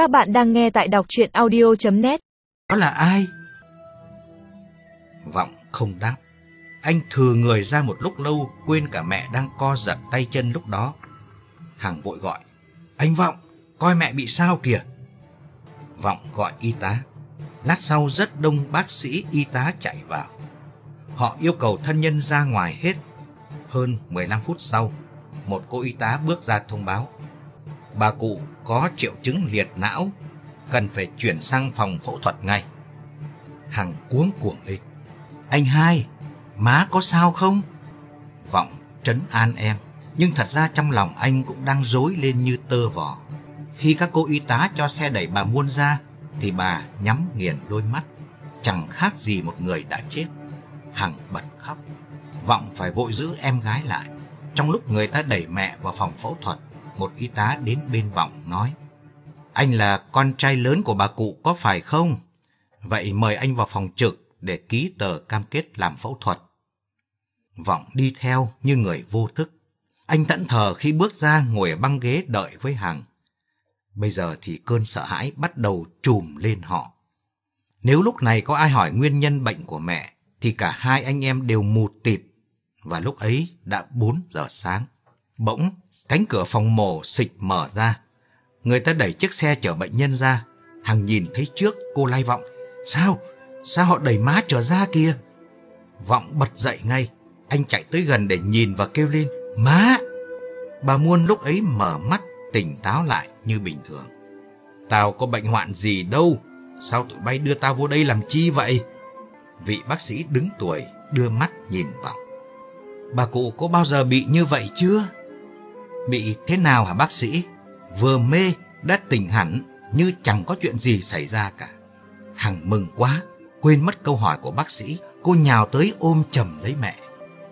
Các bạn đang nghe tại đọc chuyện audio.net Đó là ai? Vọng không đáp. Anh thừa người ra một lúc lâu quên cả mẹ đang co giật tay chân lúc đó. Hằng vội gọi. Anh Vọng, coi mẹ bị sao kìa. Vọng gọi y tá. Lát sau rất đông bác sĩ y tá chạy vào. Họ yêu cầu thân nhân ra ngoài hết. Hơn 15 phút sau, một cô y tá bước ra thông báo. Bà cụ có triệu chứng liệt não, cần phải chuyển sang phòng phẫu thuật ngay. Hằng cuống cuồng lên. Anh hai, má có sao không? Vọng trấn an em, nhưng thật ra trong lòng anh cũng đang rối lên như tơ vò. Khi các cô y tá cho xe đẩy bà Muôn ra, thì bà nhắm nghiền đôi mắt, chẳng khác gì một người đã chết. Hằng bật khóc, Vọng phải vội giữ em gái lại. Trong lúc người ta đẩy mẹ vào phòng phẫu thuật, một y tá đến bên Vọng nói Anh là con trai lớn của bà cụ có phải không? Vậy mời anh vào phòng trực để ký tờ cam kết làm phẫu thuật. Vọng đi theo như người vô thức. Anh thẫn thờ khi bước ra ngồi ở băng ghế đợi với Hằng. Bây giờ thì cơn sợ hãi bắt đầu trùm lên họ. Nếu lúc này có ai hỏi nguyên nhân bệnh của mẹ, thì cả hai anh em đều mù tịt. Và lúc ấy đã 4 giờ sáng. Bỗng, cánh cửa phòng mổ xịch mở ra. Người ta đẩy chiếc xe chở bệnh nhân ra. Hằng nhìn thấy trước, cô lai vọng. Sao? Sao họ đẩy má trở ra kia? Vọng bật dậy ngay. Anh chạy tới gần để nhìn và kêu lên. Má! Bà Muôn lúc ấy mở mắt, tỉnh táo lại như bình thường. Tao có bệnh hoạn gì đâu. Sao tụi bay đưa tao vô đây làm chi vậy? Vị bác sĩ đứng tuổi, đưa mắt nhìn vọng Bà cụ có bao giờ bị như vậy chưa? Bị thế nào hả bác sĩ? Vừa mê đã tỉnh hẳn như chẳng có chuyện gì xảy ra cả. Hằng mừng quá, quên mất câu hỏi của bác sĩ, cô nhào tới ôm chầm lấy mẹ.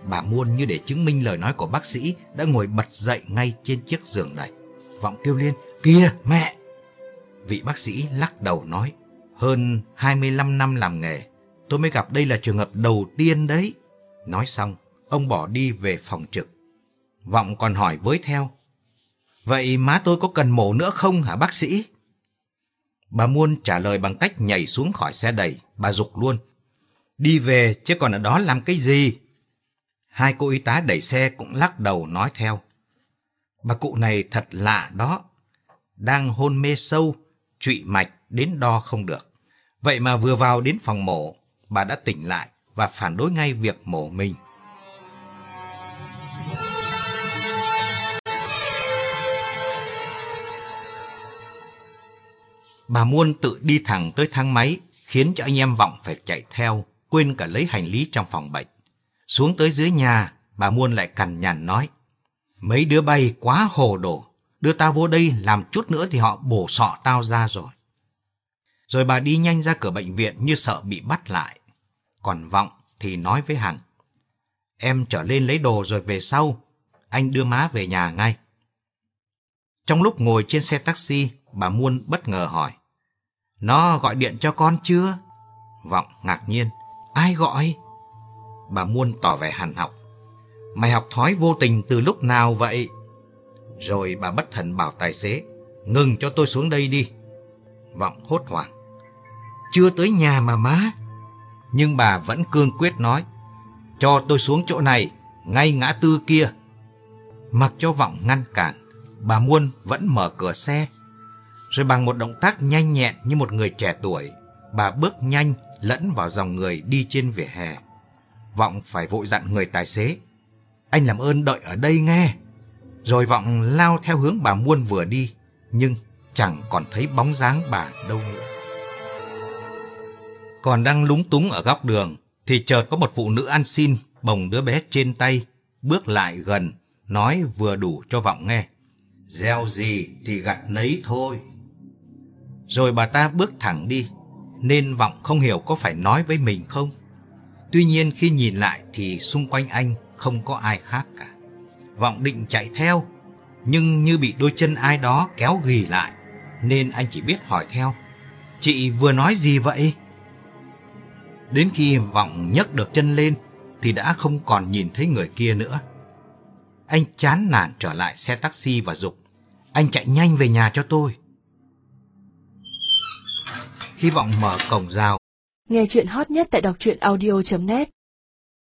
Bà Muôn như để chứng minh lời nói của bác sĩ đã ngồi bật dậy ngay trên chiếc giường này Vọng kêu lên, kìa mẹ! Vị bác sĩ lắc đầu nói, hơn 25 năm làm nghề, tôi mới gặp đây là trường hợp đầu tiên đấy. Nói xong, ông bỏ đi về phòng trực. Vọng còn hỏi với theo, vậy má tôi có cần mổ nữa không hả bác sĩ? Bà Muôn trả lời bằng cách nhảy xuống khỏi xe đẩy, bà dục luôn. Đi về chứ còn ở đó làm cái gì? Hai cô y tá đẩy xe cũng lắc đầu nói theo. Bà cụ này thật lạ đó. Đang hôn mê sâu, trụy mạch đến đo không được. Vậy mà vừa vào đến phòng mổ, bà đã tỉnh lại và phản đối ngay việc mổ mình. Bà Muôn tự đi thẳng tới thang máy, khiến cho anh em Vọng phải chạy theo, quên cả lấy hành lý trong phòng bệnh. Xuống tới dưới nhà, bà Muôn lại cằn nhằn nói, mấy đứa bay quá hồ đồ, đưa tao vô đây làm chút nữa thì họ bổ sọ tao ra rồi. Rồi bà đi nhanh ra cửa bệnh viện như sợ bị bắt lại. Còn Vọng thì nói với Hằng, em trở lên lấy đồ rồi về sau, anh đưa má về nhà ngay. Trong lúc ngồi trên xe taxi, bà Muôn bất ngờ hỏi. Nó gọi điện cho con chưa? Vọng ngạc nhiên. Ai gọi? Bà Muôn tỏ vẻ hằn học. Mày học thói vô tình từ lúc nào vậy? Rồi bà bất thần bảo tài xế. Ngừng cho tôi xuống đây đi. Vọng hốt hoảng. Chưa tới nhà mà má. Nhưng bà vẫn cương quyết nói. Cho tôi xuống chỗ này, ngay ngã tư kia. Mặc cho Vọng ngăn cản, bà Muôn vẫn mở cửa xe rồi bằng một động tác nhanh nhẹn như một người trẻ tuổi, bà bước nhanh lẫn vào dòng người đi trên vỉa hè. Vọng phải vội dặn người tài xế. Anh làm ơn đợi ở đây nghe. Rồi Vọng lao theo hướng bà Muôn vừa đi, nhưng chẳng còn thấy bóng dáng bà đâu nữa. Còn đang lúng túng ở góc đường, thì chợt có một phụ nữ ăn xin bồng đứa bé trên tay, bước lại gần, nói vừa đủ cho Vọng nghe. Gieo gì thì gặt nấy thôi. Rồi bà ta bước thẳng đi, nên Vọng không hiểu có phải nói với mình không. Tuy nhiên khi nhìn lại thì xung quanh anh không có ai khác cả. Vọng định chạy theo, nhưng như bị đôi chân ai đó kéo ghì lại, nên anh chỉ biết hỏi theo. Chị vừa nói gì vậy? Đến khi Vọng nhấc được chân lên thì đã không còn nhìn thấy người kia nữa. Anh chán nản trở lại xe taxi và dục. Anh chạy nhanh về nhà cho tôi. Hy vọng mở cổng rào. Nghe chuyện hot nhất tại đọc truyện audio.net